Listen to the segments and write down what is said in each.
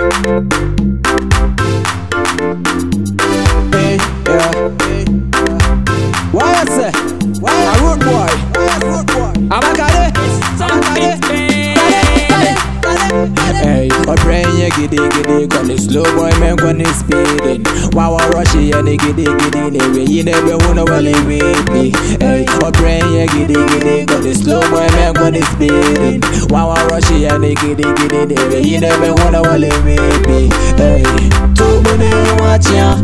Hey, yeah. Why I say? Why a boy? Abakade, Abakade, Hey, brain ya giddy giddy gun the slow boy man is speeding. Wow, rush ya the giddy giddy the way you never wanna it with me. Hey, a brain ya giddy giddy gun the slow boy man is speeding. Wow, rush ya the giddy giddy the way you never wanna it with me. Hey, two money watch ya.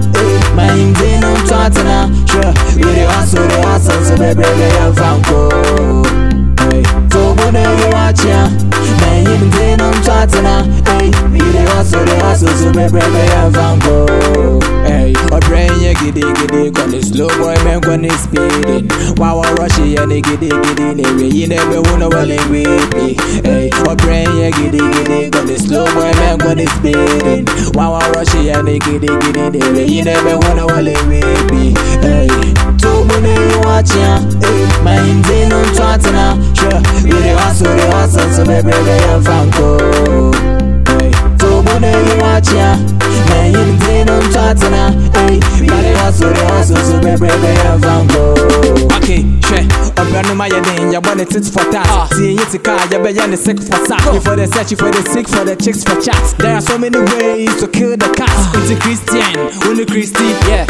My engine on Tottenham. Sure, we the hustle, the hustle, so baby, baby, I'm Franco. Hey, two money watch ya. My engine on Tottenham. Hey, we the hustle, the hustle, so baby, baby, I'm Franco. Hey, a brain ya giddy giddy gun the slow boy man gun is speeding. Wow, I rush the giddy giddy way you never wanna well it with me. Hey, a brain ya giddy giddy gun the slow boy man gun is speeding. Wow, I rush the giddy giddy way you never wanna well it with me. Hey, two money you watch ya. Hey, my engine on Tottenham. Sure, we the hustle, the hustle, so baby, baby, I'm Franco. Hustle, so baby, baby, I'm Franco. Okay, ɔbrɛ no ma yɛ den yɛbɔ ne tit for tie yɛ sika a yɛbɛyɛ ne sick for sack you for the search you for the sick for the chicks for chat. There are so many ways to kill the cat. Ah. Nti christian wone christy yeah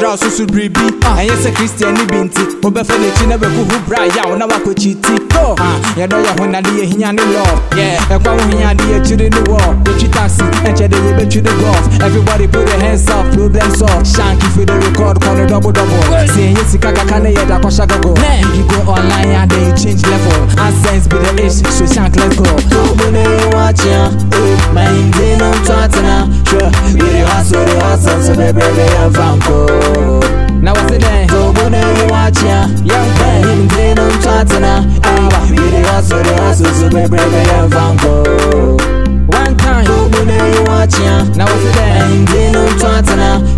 wo susu biribi ɛnyɛ sɛ christian ne bi nti wobɛfa n'akyi na bɛkuhu bra yaw na wakɔkyi ti yɛdɔ yɛ ho nade yɛhinya ne yeah. Ɛkwa wo hinya de yɛkyiri ne wɔ yɛtwi taxi ɛnkyɛ de yɛbɛtwi the golf everybody put their hands up problem solved shank if you dey record it double double. Sɛ ɛnyɛ sika kaka ne yɛda kɔhyɛ gogo you go online and then you change level accents be the issue so shank let's go. Two money you watch ya. Hey, my engine on Tottenham. Watch ya. Young My engine on Tottenham. Hey, we the hustle, the hustle, so baby, baby, I'm Franco. one time Two money you watch ya. now what's it My then engine on Tottenham.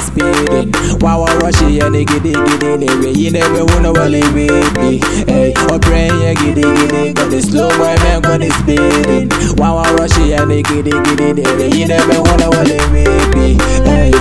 Speeding. Wow, I rush it, yeah, they giddy, giddy, the way you never wanna it with me. Hey, oh, my brain, yeah, giddy, giddy, gun the slow boy, man, gun is speeding. Wow, I rush it, yeah, they giddy, giddy, the way you never wanna it with me. Hey,